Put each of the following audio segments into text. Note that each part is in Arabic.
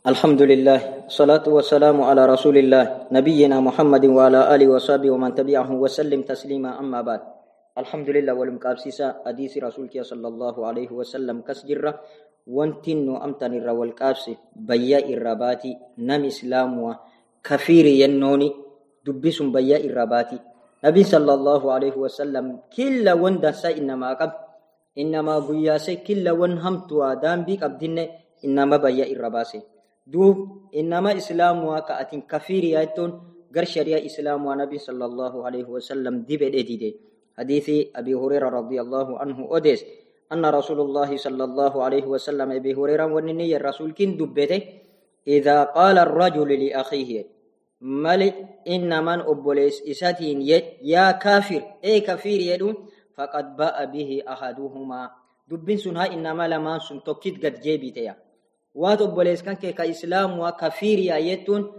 الحمد لله صلاة والسلام على رسول الله نبينا محمد وعلى آله وصحبه ومن تبعه وسلم تسليما أما بعد الحمد لله والمقابسيسا حديث رسولك صلى الله عليه وسلم كسجرة وانتن أمتن الرا والقابس بيا الرباتي نم إسلام كفير ينوني دبس بيا الرباتي نبي صلى الله عليه وسلم كل وندا إنما قب إنما بياسي كل ون همت ودام بيك أبدين إنما بيا الرباسي دوب إنما إسلام وكأت كفير يأتون غير شريعة إسلام ونبي صلى الله عليه وسلم دي بدي دي حديث أبي هريرة رضي الله عنه أديس أن رسول الله صلى الله عليه وسلم أبي هريرة ونني الرسول كن دبته إذا قال الرجل لأخيه ملك إن من أبوليس إساتين يا كافر أي كافر يدون فقد باء به أحدهما دبين سنها إنما لما سن توكيد قد جيبتيا waat obbolees kan kee ka islaamuwa ka fiiriya jettuun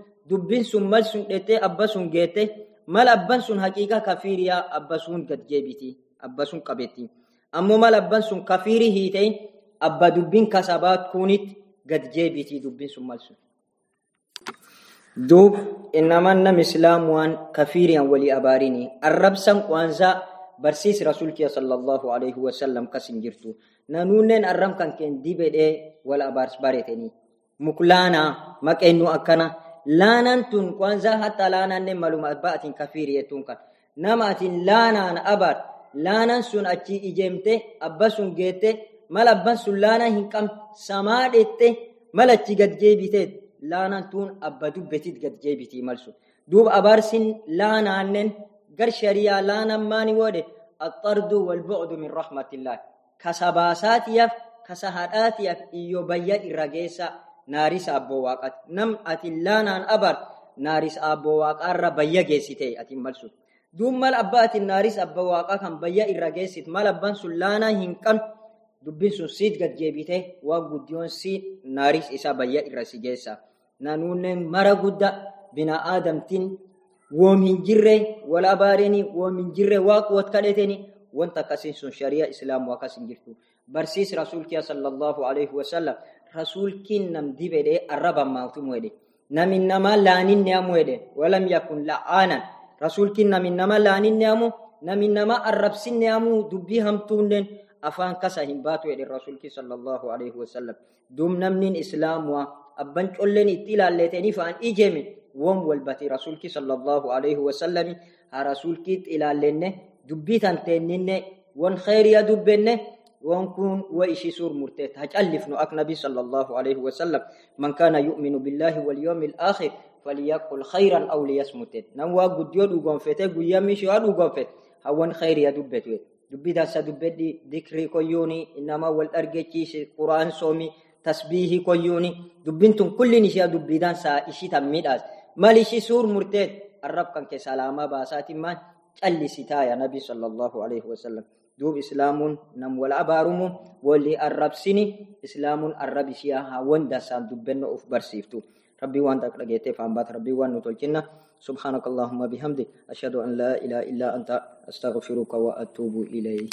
sun mal sun dhete abba sun geette mal abban sun haqiiqa ka fiiriya abba sun gad jeebiti abba sun qabetti. Ammoo mal abban sun ka hiitein abba dubbin kasabaat kunit gad jeebiti dubbin sun mal sun. Duub inaman nam islaamuwaan ka fiiriyan wali abaarini arrabsan barsiisi rasuul kiyya sallallahu alaihi wasallam kas hin jirtu nanuunneen arram kan keen dibedhee wal bareetanii muklaana maqeennu akkana laanaan tun kwanzaa hatta laanaanneen maluma ba'atiin kafiiri jettuun kan nama atiin laanaan abaat laanaan sun achi ijeemte abba sun geette mal abban sun laanaa hin qabne samaa dheette mal achi gad jeebiteet laanaan tun abba dubbetit gad jeebitii malsun. Duuba abaarsin laanaanneen gar shariyaa laanan maani wode الطرد والبعد من رحمة الله kasahadhaatiyaaf iyo bayya irra geessa naaris abboo waaqaati nam ati laanaan abar naaris abboo waaqaarra bayya geessite ati malsu duub mal abbaa ati naaris abbaa waaqaa kan bayya irra geessit mal abban sun laanaa hin qabne dubbin sun siit gad jeebite waa guddiyoon siit naaris isa bayya irra si ومن جره ولا بارني ومن جره وقوت كدتني وانت قسين سن شريعه إسلام وقسين جرتو. برسيس رسول كيا صلى الله عليه وسلم. رسول كين نم ديبدي عربا ماوتو مويد نم إنما لانين نامويد ولم يكن لعانا رسول كين نم إنما لانين نامو نم إنما عرب سن نامو دبي هم تونن أفان كسا هم باتو يد الرسول كي صلى الله عليه وسلم. دوم نمنين إسلام و أبن قولني تيلا لتني فان ايجمن وم والبتي رسولك صلى الله عليه وسلم آه رسولك إلى لنه دبي تنتينينه وان خير يا دبينه وان كون وإشي سور مرتيت. هجألفنو أك نبي صلى الله عليه وسلم. من كان يؤمن بالله واليوم الآخر فليقل خيرا أو ليسمت نوا قد يدو قنفته قيام شوان وقنفت هوان خير يا دبيته دبي تاسا دبي ذكري كيوني إنما والأرجيكي قرآن سومي تسبيحي كيوني دبنتم كل نشيا دبي تاسا إشي تميداس مالشي سور مرتد الرب كان كسلاما باسات ما قال يا نبي صلى الله عليه وسلم. دوب اسلام نم ولا بارم ولي الرب سني اسلام الرب ها وندا سان دوبن أوف برسيفتو. ربي وان تقلقيت فامبات ربي وان نتوكينا سبحانك اللهم بحمدك أشهد أن لا إله إلا أنت. أستغفرك وأتوب إليك.